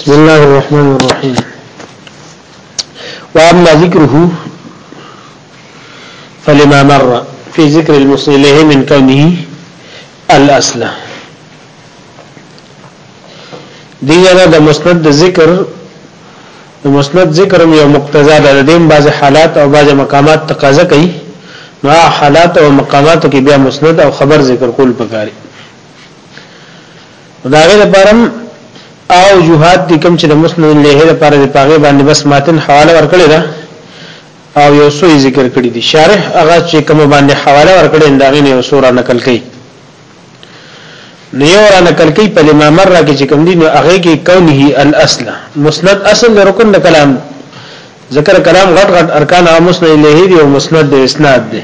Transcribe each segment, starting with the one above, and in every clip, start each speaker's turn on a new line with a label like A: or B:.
A: بسم الله الرحمن الرحيم وأما ذكره فلما مر في ذكر المصلح من كونه الأصل دي جنا د مسند د ذکر د مسند ذکر یو مقتضا ده د دیم بعض حالات او بعض مقامات تقاضا کوي نو حالات او مقامات کې بیا مسند او خبر ذکر کول پکاري نو دا غیر پرم او جهاد د کوم چې د مسند له لپاره د پاغه باندې بس ماتن حواله ورکړی دا او یو څو ذکر کړی دي شارح هغه چې کوم باندې حواله ورکړی دا غي یو سوره نقل کړي نیو را نقل کړي په لما مر کې چې کوم دي نو هغه کې کونه الاصل مسند اصل رکن کلام ذکر کلام غټ غټ ارکان او مسند له دی او مسند د اسناد دی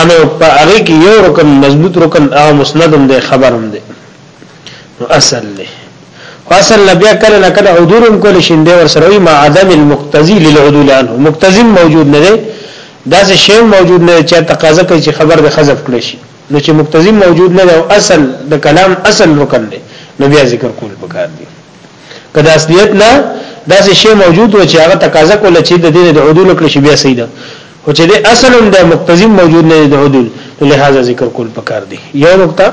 A: انو په هغه کې یو رکن مضبوط رکن او مسند هم دی خبر هم دی نو اصل له اصل لبیا کله نه کله عذور هم کول شي دی ور سره وي ما عدم المقتضي للعدول عنه مقتضي موجود نه دی دا څه شی موجود نه چې تقاضا کوي چې خبر د حذف کړي شي نو چې مقتضي موجود نه دی او اصل د کلام اصل رکن دی نو بیا ذکر کول پکار دی که د اصلیت نه داسې شی موجود و چې هغه تقاضا کوله چې د دې د عدول کړی شی بیا صحیح ده او چې د اصل هم د مقتضی موجود نه د عدول لہذا ذکر کول پکار دی یو نقطه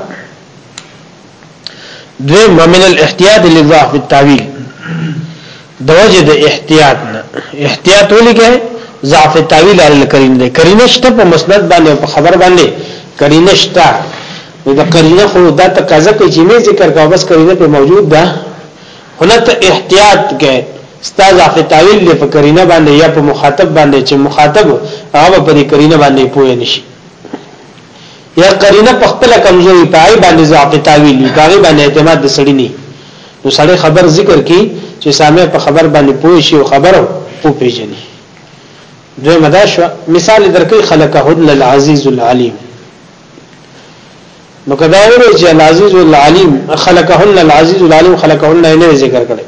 A: دوی ممن الاحتیاط للضعف في التاویل د وجه د احتیاط نه احتیاط ولګه ضعف التاویل علی الکریم دی کرینه شته په مسند باندې په خبر باندې کرینه شته نو د قرینه خو دا تقاضا کوي چې نه ذکر کا بس قرینه په موجود ده هنه ته احتیاط کې استاد په تعویل له فکرینه باندې یا په مخاطب باندې چې مخاطب هغه په دې قرینه باندې پوه نشي یا قرینه په خپل کمزوري پای باندې ضعف تعویل وي هغه باندې اعتماد د سړی نه نو سړی خبر ذکر کی چې سامع په خبر باندې پوه شي او خبرو او پیژني دوی مداشو مثال درکې خلقه العزیز العلیم نو کدا وره چې العزیز العلیم خلقهن العزیز العلیم خلقهن نه ذکر کړي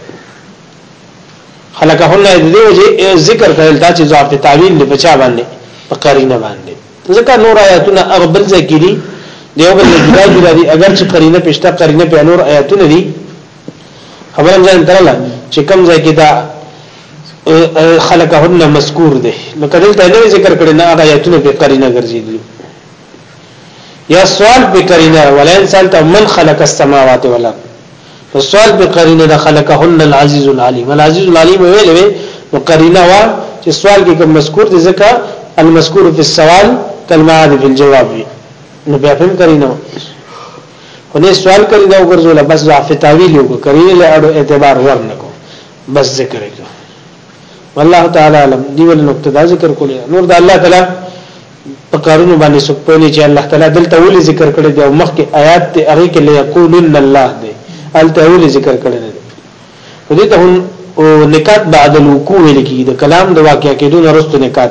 A: خلقهن د دې وجه ذکر کړل دا چې ضعف تعویل دی بچا باندې په قرینه باندې ځکه نور آیاتونه اغبل ذکری دیو بل جدا جدا دي اگر چې قرینه پښتا قرینه په نور آیاتونه دي خبرم ځان ترلا چې کم ځای کې دا خلقهن مذکور دی نو کدل ته ذکر کړي نه آیاتونه په قرینه ګرځي یا سوال په قرینه ولئن سالت من خلق السماوات والارض نو سوال په قرینه د خلقهن العزیز العلیم العزیز العلیم ویل وی نو قرینه وا چې سوال کې کوم مذکور دي ځکه المذکور فی السوال کلمه عادی فی الجواب وی نو بیا هم قرینه خو نه سوال کړی دا وګرځول بس ضعف تعویل یو کړی له اړو اعتبار ورنکو بس ذکر کړو والله تعالی علم دی ول نقطه دا ذکر کولې نور د الله تعالی په کارونو باندې څوک پوه نه چې الله تعالی دلته ولې ذکر کړی دی او مخکې آیات ته هغه کې ليقولن الله دی الته ولې ذکر کړی دی په دې ته نکات بعد الوقوع لکی د کلام د واقع کېدو نه رسته نکات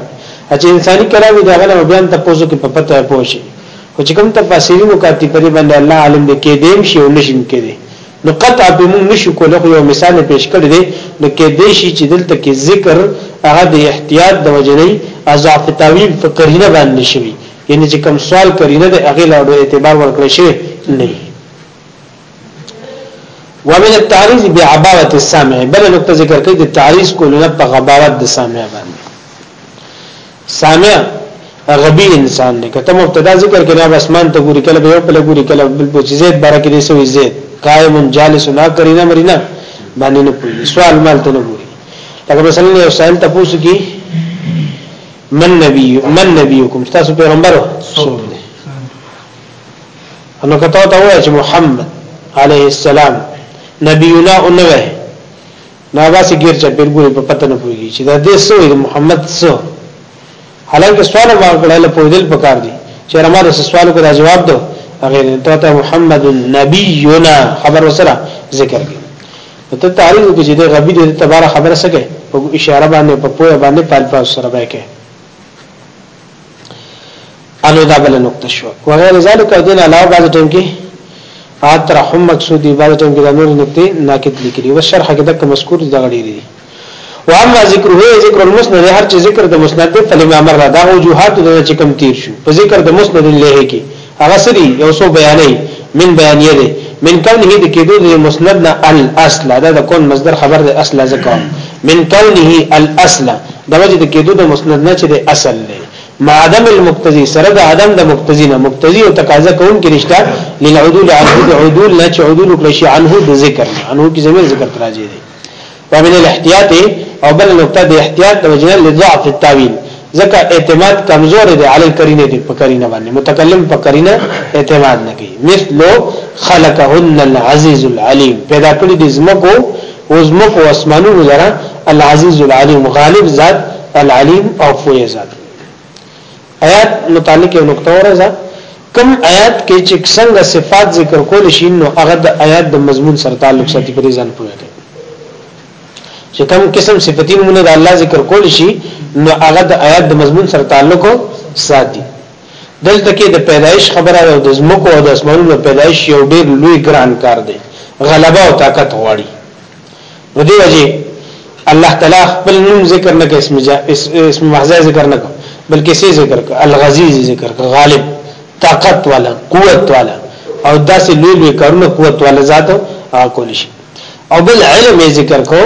A: چې انساني کلام دی هغه بیان ته پوزو کې په پته پوه شي خو چې کوم تفاسیرونو کاتي پرې باندې الله عالم دې کې دیم شي او نشم کې دي نو قطع به موږ نشو کولای خو یو مثال پیش کړی دی نو کې دې شي چې دلته کې ذکر هغه د احتیاط د وجنې اضافه تعویل فقرینه باندې شوی یعنی چې کوم سوال کرینه د هغه لاړو اعتبار ورکړی شي نه ومن التعریض بعباوت السامع بل نقطه ذکر کړي د تعریض کولو نه په غباوت د سامع باندې سامع غبی انسان دی کته مبتدا ذکر کړي نه اسمان ته ګوري کله به یو کله ګوري کله بل په زید بارک دې سوې زید قائم جالس نه کړی نه مرینه باندې نه پوي سوال مال ته نه ګوري لکه مثلا یو سائل تاسو کی من نبی من نبیکم تاسو پیغمبر څوک دی انو کته ته وایي چې محمد عليه السلام نبینا انوه نو عباس ګیر چا پیر ګوري په پته نه پوهیږي چې دا دې سوې محمد سو حالانکه سوال وکړه له پوهیدل پکار دي چې رما د سوال کو دا جواب دو هغه ته ته محمد نبینا خبر وسره ذکر کی ته تعریف کې چې د غبی د تبار خبره سکے په اشاره باندې په پوهه باندې پالپاس سره به کې انو دا بل نقطه شو وغیر ذلک او دین علاوه بعض ټیم کې فات رحم مقصود دی بعض ټیم کې د نور نقطې ناقد لیکلي و شرح کې دک مذکور دا غړي دي واما ذکره ذکر المسند هر چې ذکر د مسند په لمامر دا وجوهات د چې کم تیر شو په ذکر د مسند له کې هغه څه دي یو څوک بیانوي من بیانیه دی من کونه د کېدو د مسند نه الاصل دا د کون مصدر خبر دی اصل ځکه من کونه الاصل د وجه د کېدو د مسند نه چې د اصل دی مع عدم المقتضي سره د عدم د مقتضي نه مقتضي او تقاضا کوم کې نشته للعدول عن عدول نه چې عدول کړی شي عنه د ذکر عنه کې زمير ذکر تراجي دی ومن الاحتیاط او بل نقطه د احتیاط د وجنه لضعف التاویل ځکه اعتماد کمزور دی علی الکرینه دی په کرینه باندې متکلم په کرینه اعتماد نه کوي مثلو خلقهن العزیز العلیم پیدا کړی د زمکو او زمکو اسمانونو لره العزیز العلیم غالب ذات العلیم او فوی ذات آیات متعلق یو نقطه ورزه کوم آیات کې چې څنګه صفات ذکر کول شي نو هغه د آیات د مضمون سره تعلق ساتي په دې ځان پوهه کوي چې کوم قسم صفاتین مونږ د الله ذکر کول شي نو هغه د آیات د مضمون سره تعلق ساتي دلته کې د پیدایش خبره او د زمکو او د اسمانونو پیدایش یو ډیر لوی ګران کار دی غلبه او طاقت غواړي نو دی وجه الله تعالی خپل نوم ذکر نه کوي اسم جا اسم محض ذکر نه کوي بلکې سي ذکر کوي الغزيز ذکر کوي غالب طاقت والا قوت والا او داسې لوی لوی کارونه قوت والا ذات او کول شي او بل علم ذکر کو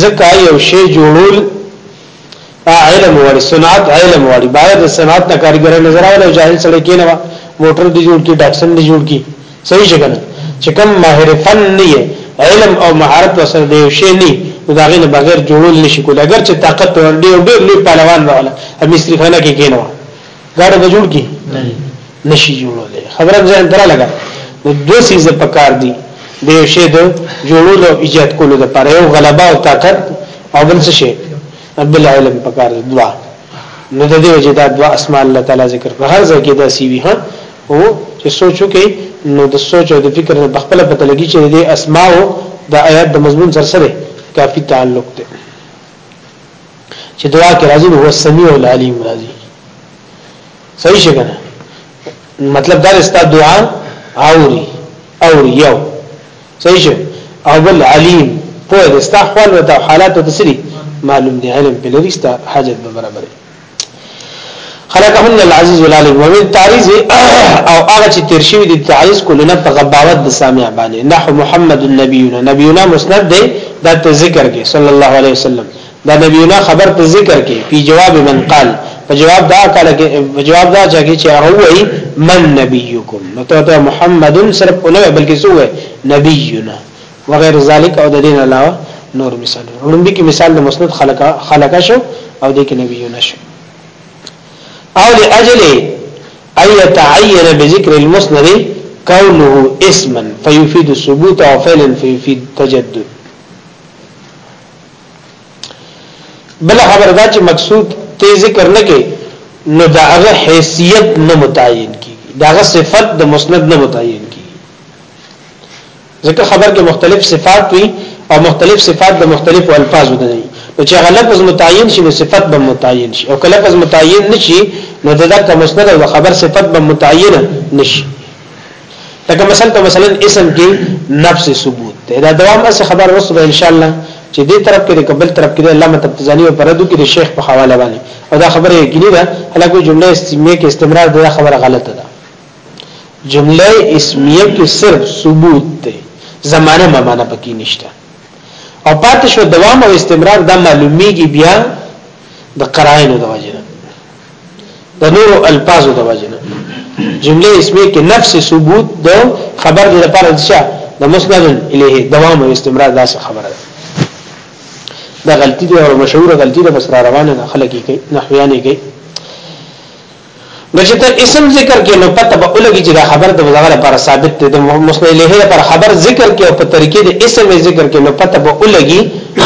A: زکا یو شی جوړول علم وړي صنعت علم وړي باید صنعت نه کارګرای نظر او جاهل سره کې نه موټر دی جوړ کی ډاکسن دی جوړ کی صحیح څنګه چې کم ماهر فن نه علم او مهارت وسره دی شي نه دا غي نه بغیر جوړول نشي کول اگر چې طاقت ور دی او ډېر لوی پهلوان ولا مصری خانه کې کېنو ګاډه به جوړ کی نشي جوړولې خبره ځان درا لګا نو دوه سیزه پکار دي د یو شی د جوړولو ایجاد کولو لپاره یو غلبه او طاقت او بل څه شي بل علم پکار دي دوا نو د دې وجه دا دوا اسماء الله تعالی ذکر کړ هر ځای کې دا سی وی ها او چې سوچو کې نو د سوچ او د فکر په خپل پته لګي چې د اسماء او د آیات د مضمون سره سره کافي تعلق دی چې دعا کې راځي نو هو سميع العليم راځي صحیح څنګه مطلب دا است دعا اوري او یو صحیح شه او بل علیم په دې است احوال او حالات ته سری معلوم دی علم په لري است حاجت به برابر خلقهن العزيز العليم ومن تعريض او هغه چې تیر شوی د تعريض کولونه په غباوت د سامع باندې نحو محمد النبينا نبينا مسند دی دا ته ذکر کې صلی الله عليه وسلم دا نبينا خبر ته ذکر کې په جواب من قال په جواب دا کله کې په جواب دا چې هغه وایي من نبيكم نو ته محمد صرف نه بلکې سوې نبينا وغير ذلك او د دې نه علاوه نور مثالونه وړاندې کې مثال د مسند خلق خلق شو او د کې نبيونه شو او لاجل اي يتعين بذكر المسند كونه اسما فيفيد الثبوت او فعلا فيفيد تجدد بل خبر دا چې مقصود ته ذکر نه کې نو دا هغه حیثیت نه متعین کی دا هغه صفت د مسند نه متعین ځکه خبر کې مختلف صفات وي او مختلف صفات د مختلفو الفاظو ده دي نو چې هغه لفظ متعین شي نو صفت به متعین شي او که لفظ متعین نشي نو د دغه مسند او خبر صفت به متعین نشي لکه مثلا مثلا اسم کې نفس ثبوت دا دوام اس خبر وسو ان شاء الله چې دې طرف کې د قبل طرف کې د علامه تبتزانی او پردو کې د شیخ په حواله باندې او دا خبره یقیني ده هلکه جمله استمیه کې استمرار دا خبره غلطه ده جمله اسمیه کې صرف ثبوت دی زمانه ما معنا پکې نشته او پاتې شو دوام او استمرار دا معلومیږي بیا د قرائن د وجنه د نور الفاظ د وجنه جمله اسمیه کې نفس ثبوت د خبر د لپاره ځه د مسند الیه دوام او استمرار دا څه خبره ده دا غلطی ده او مشهور غلطی ده بس را روانه ده خلک یې کوي نحویان یې کوي نو چې ته اسم ذکر کې نو پته به ولګي چې دا خبر د دغه لپاره ثابت دی د مسند الیه لپاره خبر ذکر کې او په طریقې د اسم ذکر کې نو پته به ولګي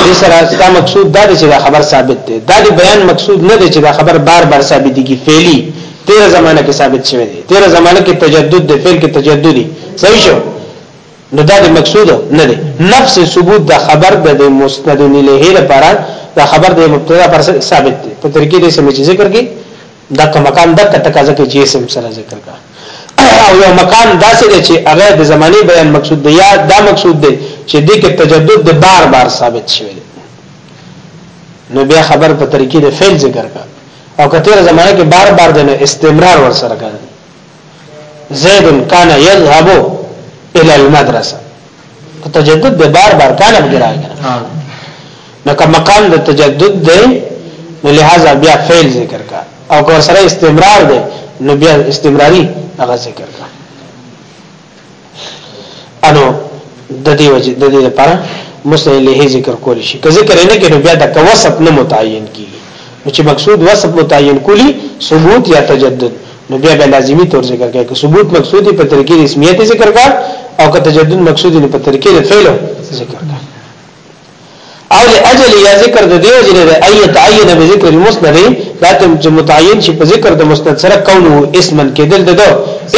A: چې سره دا مقصود دا دی چې دا خبر ثابت دی دا د بیان مقصود نه دی چې دا خبر بار بار ثابت دي فعلی تیر زمانہ کې ثابت شوی دی تیر زمانہ کې تجدد د فعل کې تجددي صحیح شو نو دا د مقصود نه دی نفس ثبوت د خبر د مسند الیه لپاره د خبر د مبتدا پر ثابت دی په طریقې دې سم چې ذکر کې دا کوم مکان د کټکا ځکه چې سم سره ذکر کا او یو مکان داسې دی چې هغه د زماني بیان مقصود دی یا دا مقصود دی چې دې کې تجدد د بار بار ثابت شوی دی نو بیا خبر په طریقې د فعل ذکر کا او کتیر زمانه کې بار بار د استمرار ور سره کوي زید کان یذهب الى المدرسه تجدد به بار بار کان به راغی نو کوم مقام د تجدد دی نو لہذا بیا فعل ذکر کا او کور سره استمرار دی نو بیا استمراری هغه ذکر کا انو د دې وجه د دې لپاره مسند له ذکر کول شي که ذکر نه کینو بیا د وصف نه متعین کیږي نو چې مقصود وصف متعین کولی ثبوت یا تجدد نو بیا به لازمی تور ذکر کوي که ثبوت مقصود په طریقې اسمیت ذکر کا او که تجدد مقصود په طریقې فعل ذکر کا او لاجل یا ذکر د دیو جن د ای تعین بذکر المسند دا چې متعین شي په ذکر د مسند سره کونه اسمن کېدل ددو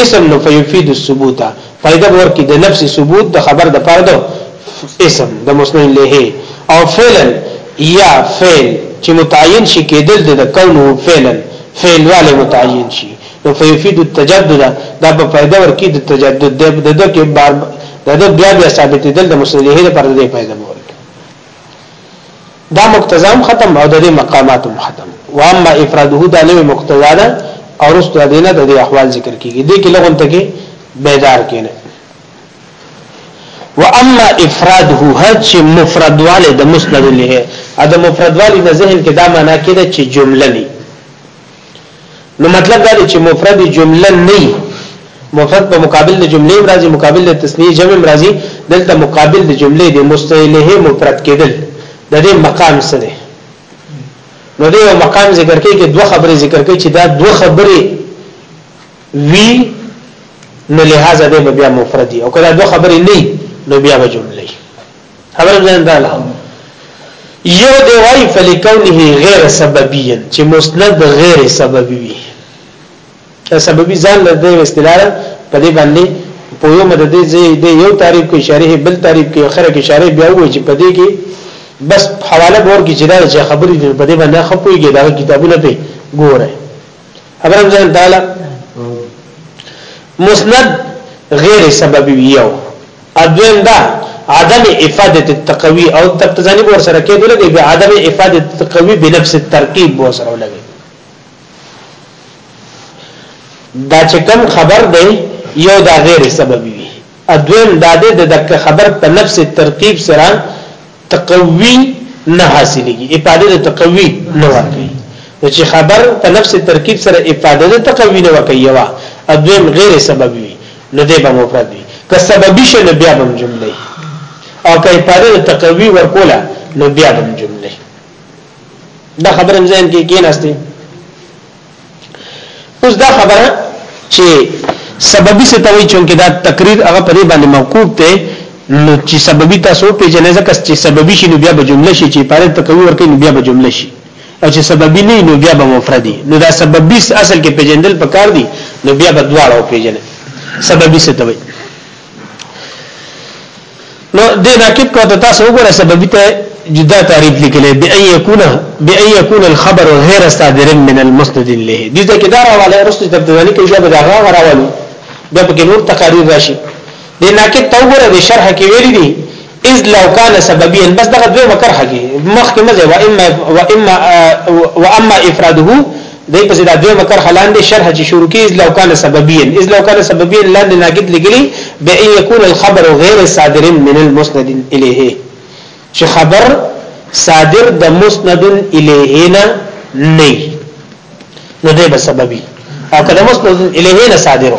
A: اسم نو فیفید الثبوت پیدا ور کې د نفس ثبوت د خبر د پاره دو اسم د مسند له او فعلا یا فعل چې متعین شي کېدل د کونه فعلا فعل والے متعین شي نو فیفید التجدد دا په فائدہ ورکی د تجدد د د کې بار د د بیا بیا ثابت دل د مسندې لپاره د فائدہ ورکی دا مقتضام ختم او د مقامات ختم و اما افراده دا نوې مقتضا ده او رست دینه د احوال ذکر کیږي د کې لغون ته کې بیدار کینه و اما افراده هر چې مفردواله د مسند له ا د مفردواله د ذهن کې دا معنی کړي چې جمله نه نو مطلب دا دی چې مفرد جمله نه مفرد په مقابل د جملې مرضی مقابل د تسنیه جمع مرضی دلته مقابل د جملې د مستعلیه مفرد کېدل د دې مقام سره نو دې مقام ذکر کوي کې دوه خبرې ذکر کوي چې دا دوه خبرې وی نو لہذا دې بیا مفردی او کله دوه خبرې نه نو بیا به جمله خبر ځان دا لا یو دی وای فلکونه غیر سببی چې مسند غیر سببی وي دا سببی ځان له دې استدلال په دې باندې په یو مدد دې یو تعریف کې شارح بل تعریف کې اخره کې شارح بیا وایي چې په دې کې بس حواله ور کې چې دا چې خبرې دې په دې باندې خپويږي دا کتابونه په ګوره ابرام جان تعالی مسند غیر سببی یو ادویم دا عدم افاده التقوی او تقتزانی بور سره کې دلګي به عدم افاده التقوی بنفس الترکیب بور سره لګي دا چې کوم خبر دی یو دا غیر سببی ادویم داده د دک خبر په نفس ترکیب سره تقوی نه حاصلېږي افاده د تقوی نه ورکوي نو چې خبر په نفس ترکیب سره افاده د تقوی نه ورکوي یو ادویم غیر سبب وي نو دی به مفرد وي که سببي شي نو بیا هم جمله او که افاده د تقوی ورکوله نو بیا هم جمله دا خبره مزین کې کېناستي اوس دا خبره چې سببي څه ته وایي چې دا تقریر هغه په دې باندې موقوف دی نو چې سببي تاسو په جنې ځکه چې سببي شي نو بیا به جمله شي چې پاره ته کوي ورکه نو بیا به جمله شي او چې سببي نه نو بیا به مفردي نو دا سببي اصل کې پیجندل پکار دي نو بیا به دواړه پیجنې سببي څه ته وایي نو دې ناقد کو ته تاسو وګورئ سبب ته جدا تعریف لیکلې بي ان يكون بي ان يكون الخبر غير صادر من المسند له دې ځکه دا راواله رسته د ځلې کې جواب دا غا راوالو بیا په کې نور تقاریر راشي د ناقد تو ګره د شرح کې ویل دي اذ لو كان سببيا بس دغه دوه مکرخه کې مخکې مزه و اما و اما افراده دې پسې دا دویمه کرښه لاندې شرح چې شروع کیږي لو کان سببيا اذ لو کان سببيا لاندې ناقد لګلی به ان يكون الخبر غیر صادر من المسند الیه چې خبر صادر د مسند الیه نه نه نو دې به سببي او کله مسند الیه نه صادرو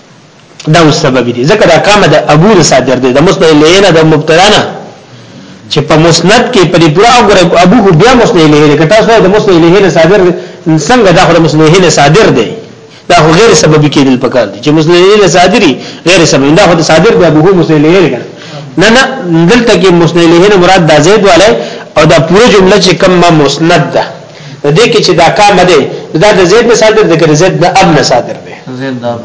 A: دا سبب دي ځکه دا کامه د ابو د صادر دی د مسند الینا د مبتدا نه چې په مسند کې په دې پورا غره ابو هو بیا مسند الینا کټا سو د مسند الینا صادر څنګه دا خو مسند الینا صادر دی دا خو غیر سبب کېدل پکار دي چې مسند الینا صادری غیر سبب دا خو صادر دی ابو هو مسند الینا نه نه دلته کې مسند الینا مراد دا زید والے او دا پوره جمله چې کم ما مسند ده د دې کې چې دا کام ده دا د زید نه صادر دی که زید نه اب نه صادر دی
B: زید نه اب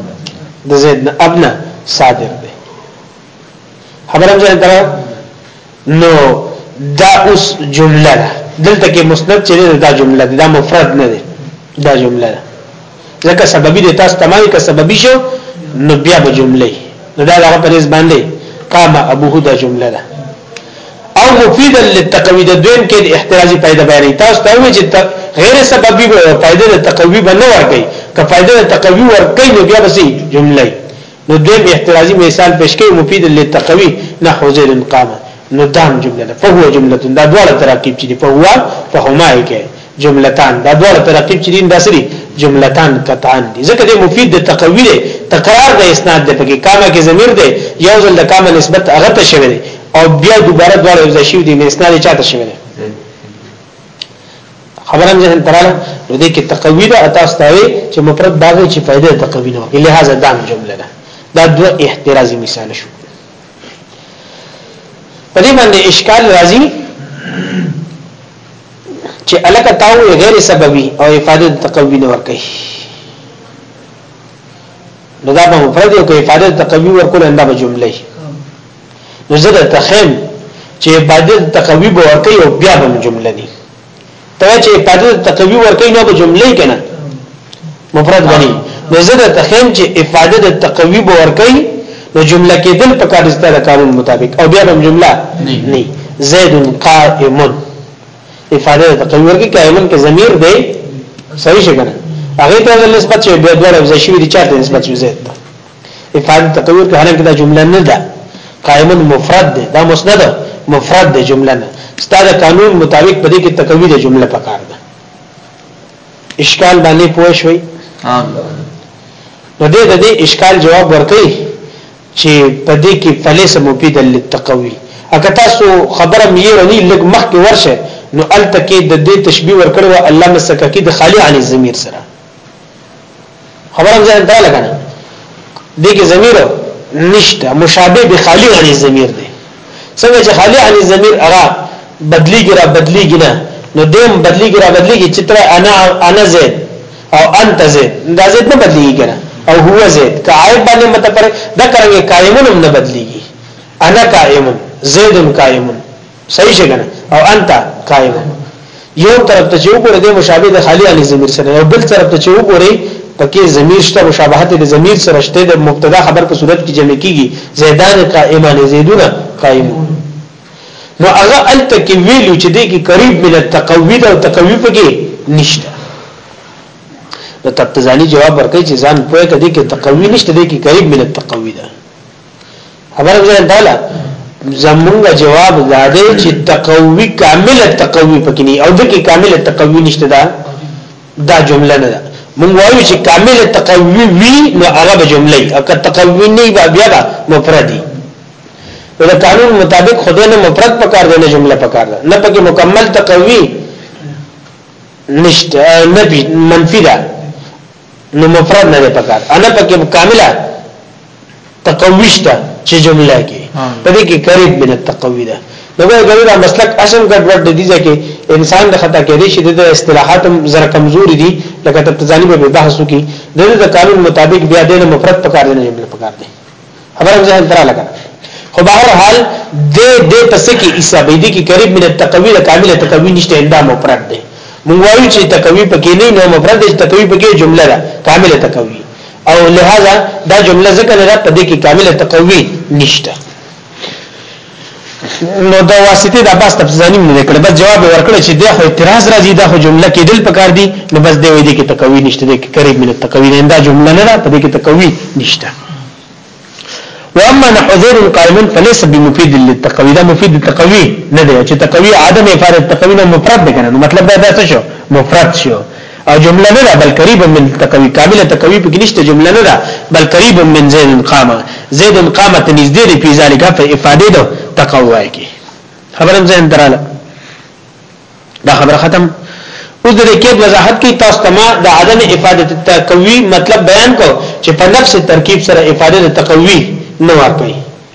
A: د زید نه اب نه صادر دی خبره مې ځان درو نو دا اوس جمله ده دلته کې مسند چې دا جمله ده دا مفرد نه ده دا جمله ده ځکه سببي د تاسو تمامي که سببي شو نو بیا به جمله نو دا هغه پرېز باندې قام ابوه دا جمله ده او مفیدا للتقوی د دویم کې د احترازي پیدا بیانې تاسو ته وایي چې غیر سببي پیدا د تقوی به نه ورګي که پیدا د تقوی ورګي نو بیا به جمله نو دویم احترازي مثال پیش کوي مفیدا للتقوی نحو زید قام نو دام جمله ده فهو جمله دا دواړه تراکیب چې فهو فهما کې جملتان دا دواړه ترقیب چې دین دا سری جملتان قطعان دي ځکه د مفید د تقوی دی تکرار د اسناد دی پکې کامه کې ضمیر دی یو ځل د کامه نسبت هغه ته شوی دی او بیا دوباره دواړه یو ځای شوی دی اسناد چاته شوی دی خبرم ځین تراله نو دې کې تقوی ده تاسو ته چې مفرد دا دی چې فائدې تقوی نه وي لہذا دا جمله ده دا دو احترازي مثال شو په دې باندې اشکال راځي چې الکه تاو غیر سببي او افاده تقوی نه ورکي نو دا په مفرد او کې افاده تقوی ورکول انده به جمله نو زه د تخیم چې افاده تقوی به ورکي او بیا به جمله دي ته چې افاده تقوی ورکي نو به جمله کنه مفرد غني نو زه د تخیم چې افاده د تقوی به ورکي نو جمله کې دل په کار استاله قانون مطابق او بیا هم جمله نه زید قائم افاده د تقوی ورکي قائم کې ضمیر دی صحیح څنګه هغه ته د نسبت چې بیا دوه لفظ شوی دي چاته نسبت شوی زید افاده تقوی کې هرڅه دا جمله نه ده قائم مفرد ده دا مسند مفرد ده جمله نه ستاسو قانون مطابق په دې کې تقوی د جمله پکار ده اشکال باندې پوه شوي نو دې د دې اشکال جواب ورکړي چې په دې کې فلیس مفید للتقوی اګه تاسو خبره مې رني لګ مخ کې ورشه نو التکه د دې تشبیه ورکړو الله مسکه کې د خالی علی ضمیر سره خبره مې ځان ته لګنه دې کې ضمیر نشته مشابه به خالی عن الضمیر دی څنګه چې خالی عن الضمیر هغه بدلیږي را بدلیږي نه نو دیم بدلیږي را بدلیږي چې تر انا انا زید او انت زید دا زید نه بدلیږي کنه او هو زید کائب باندې مت پر دا کرانګي قائمون نه بدلیږي انا قائمون زید قائمون صحیح څنګه او انت قائم یو طرف ته چې وګوره د مشابه د خالی علی ضمیر سره یو بل طرف ته چې وګوره پکې ضمیر شته مشابهت د ضمیر سره شته د مبتدا خبر په صورت کې جمع کیږي زیدان قائمان زیدون قائمون نو هغه الته کې ویلو چې دې کې قریب من التقوی او تقوی پکې نشته نو تبتزانی جواب ورکړي چې ځان پوهه کړي کې تقوی نشته دې کې قریب من التقوی ده خبره ځای دا ده زمونږ جواب دا دی چې تقوی کامل تقوی پکې نه او دغه کامل تقوی نشته دا دا جمله نه ده مونږ وایو چې کامل تقوی وی نو هغه به جمله او که تقوی نه بیا بیا به مفردی نو د قانون مطابق خدای نه مفرد پکار دی نه جمله پکار ده نه پکې مکمل تقوی نشته نه منفی ده نو مفرد نه پکار انا پکې کامله تقوی شته چې جمله کې په دې کې قریب من التقوی ده نو ګورې دا مسلک اسم ګډوډ دي ځکه انسان د خطا کې دي چې د اصطلاحات زره کمزور دي لکه ته ځاني به بحث وکي د قانون مطابق بیا د مفرد پکار نه جمله پکار دي خبره ځه درا لګا خو بهر حال د د پس کې عیسی به دي کې قریب من التقوی د کامله تقوی نشته انده مفرد دی موږ وایو چې تقوی پکې نه نو مفرد دی تقوی پکې جمله ده کامله تقوی او لہذا دا جمله ذکر نه په دې کې کامله تقوی نشته نو د واسطه د بس تفصیلی نه کړ بس جواب ورکړ چې د خو اعتراض راځي د خو جمله کې دل پکار دي نو بس دی وې دي کې تکوی نشته د قریب من التکوی نه دا جمله نه ده په دې کې تکوی نشته واما نحذر قائم فليس بمفيد للتقوي دا مفيد التقوي نه دی چې تقوي عدم افاده التقوي نه مفرد دی کنه مطلب دا څه شو مفرد شو او جمله نه ده بل قریب من تکوی کامله تکوی په کې نشته جمله نه ده بل قریب من زید قام زید قام ته نږدې دی په ذالک په افاده ده تقوا کې خبرم زین دراله دا خبره ختم اوس د کې وضاحت کې تاسو ته ما د عدم افاده تکوی مطلب بیان کو چې په نفس ترکیب سره افاده تکوی نه ورکړي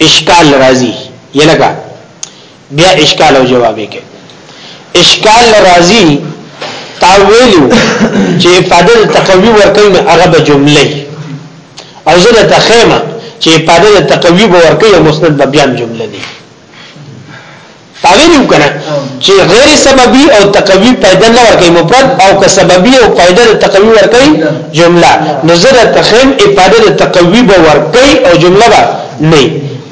A: اشکال راضی یلګه بیا اشکال او جواب کې اشکال راضی تاویلو چې افاده تقوی ورکوي نه هغه به جمله او زه د تخیمه چې افاده تقوی ورکوي او مسند به بیا جمله دي تاویل یو کنه چې غیر سببي او تقوی پیدا نه ورکي مفرد او که سببي او پیدا د تقوی ورکي جمله نظر تخیم افاده د تقوی به ورکي او جمله به نه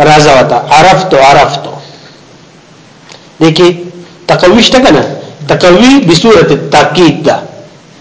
A: راځه وتا عرفت عرفت دګه تقوی شته کنه تقوی بصورت التاکید ده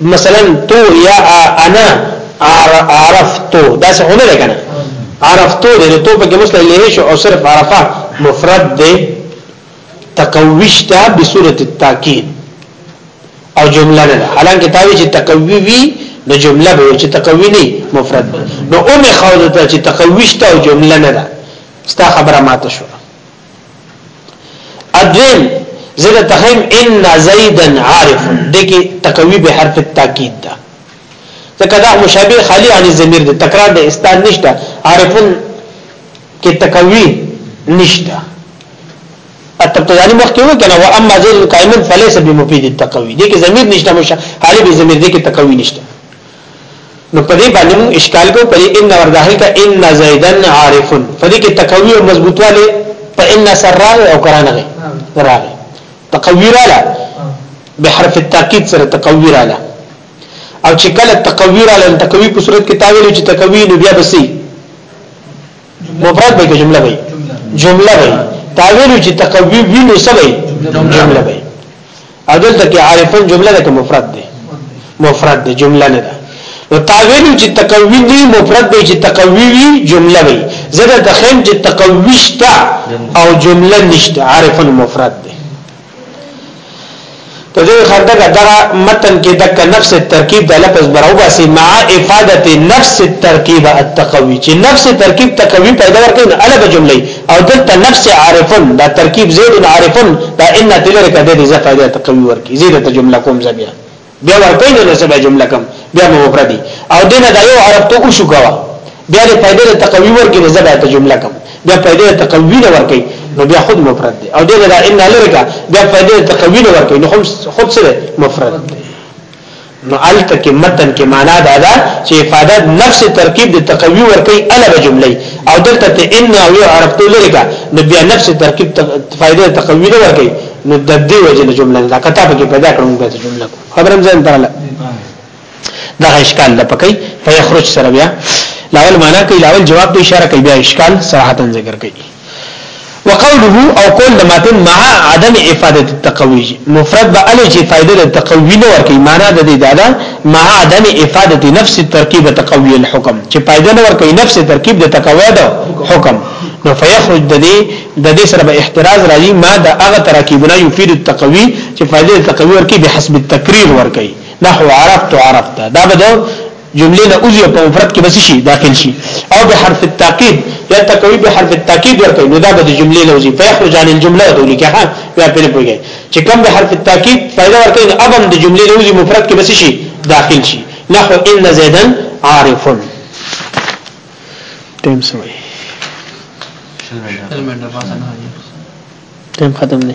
A: مثلا تو یا انا عرفتو دا څه هونه لګنه عرفتو دې تو په کې مسله له شو او صرف عرفه مفرد دې تقویشتا بصورت التاکید او جمله نه حالانکه تاوی چې تقوی وی نو جمله به چې تقوی نه مفرد نو اومه خوده چې تقویشتا او جمله نه ده ستا خبره ماته شو ادویم زید تخیم ان زیدا عارف دکی تقوی به حرف تاکید ده ځکه دا مشابه خالی عن ضمیر ده تکرار د استان نشته عارفن کې تقوی نشته التبتدانی مخکې و کنه و اما زید قائمن فلیس بمفید التقوی دې کې ضمیر نشته مشه حالي به ضمیر دې کې تقوی نشته نو په دې باندې موږ اشکال کو په ان ور داخل کا ان زیدن عارف په دې کې تقوی او مضبوطواله په ان سره او قران غي راغی تقوی رااله بحرف التاکید سره تقوی رااله او چې کله تقوی رااله تقوی په صورت کې تاویل چې تقوی نو بیا بسې مفرد به جمله وي جمله وي تاویل چې تقوی وینو سوي جمله وي او دلته کې عارفن جمله ده که مفرد ده مفرد ده جمله نه ده نو تاویل چې تقوی نه مفرد دی چې تقوی وی جمله وی زړه د خیم چې تقوی شته او جمله نشته عارف المفرد دی ته دې خرده دغه متن کې دغه نفس ترکیب د لفظ براوبه سي مع افاده نفس ترکیب التقوی چې نفس ترکیب تقوی پیدا ورکړي نه الګ جمله او دلته نفس عارفن دا ترکیب زید عارفن دا ان تلر کده دې زفاده تقوی ورکی زید ته جمله کوم زبیا بیا ورکی نو سبا جمله کوم بیا مفردی او دینه دا یو عرب ته او شو کوا بیا دې فائدې ته تقوی ورکی نه زبا ته جمله کوم بیا فائدې ته تقوی نه ورکی نو بیا خود مفرد دی او دینه دا ان لرګه بیا فائدې ته تقوی نه ورکی نو خود سره مفرد دی نو الته کې متن کې معنا دا ده چې افاده نفس ترکیب د تقوی ورکی الګ جمله او دلته ته ان او عرب ته لريګه نو بیا نفس ترکیب فائدې تقوی نه ورکی نو د دې وجه نه جمله دا کتاب کې پیدا کړم به جمله خبرم ځان ترله دا اشکال ده پکې فیخرج سره بیا لاول معنا کوي لاول جواب ته اشاره کوي بیا اشکال صراحتن ذکر کوي وقوله او قول د ماتن مع عدم افاده التقوی مفرد به الی چې فائده د تقوی نه ورکی معنا د دې دادا مع عدم افاده نفس الترکیب تقوی الحكم چې فائده نه ورکی نفس ترکیب د تقوی د حکم نو فیخرج د دې د دې سره به احتراز راځي ما د هغه ترکیبونه یفید التقوی چې فائده تقوی ورکی به حسب التکریر ورکی نحو عرفت عرفت دا به جملې نه اوزي په مفرد کې بس شي داخل شي او به حرف التاکید یا تکوی به حرف التاکید ورکړي نو دا به جملې نه اوزي فیخرج عن الجمله دولی که ها بیا په پوهیږي چې کوم به حرف التاکید فائدہ ورکړي نو ابم د جملې نه اوزي مفرد کې بس شي داخل شي نحو ان زیدا عارف تم سوي تم ختم نه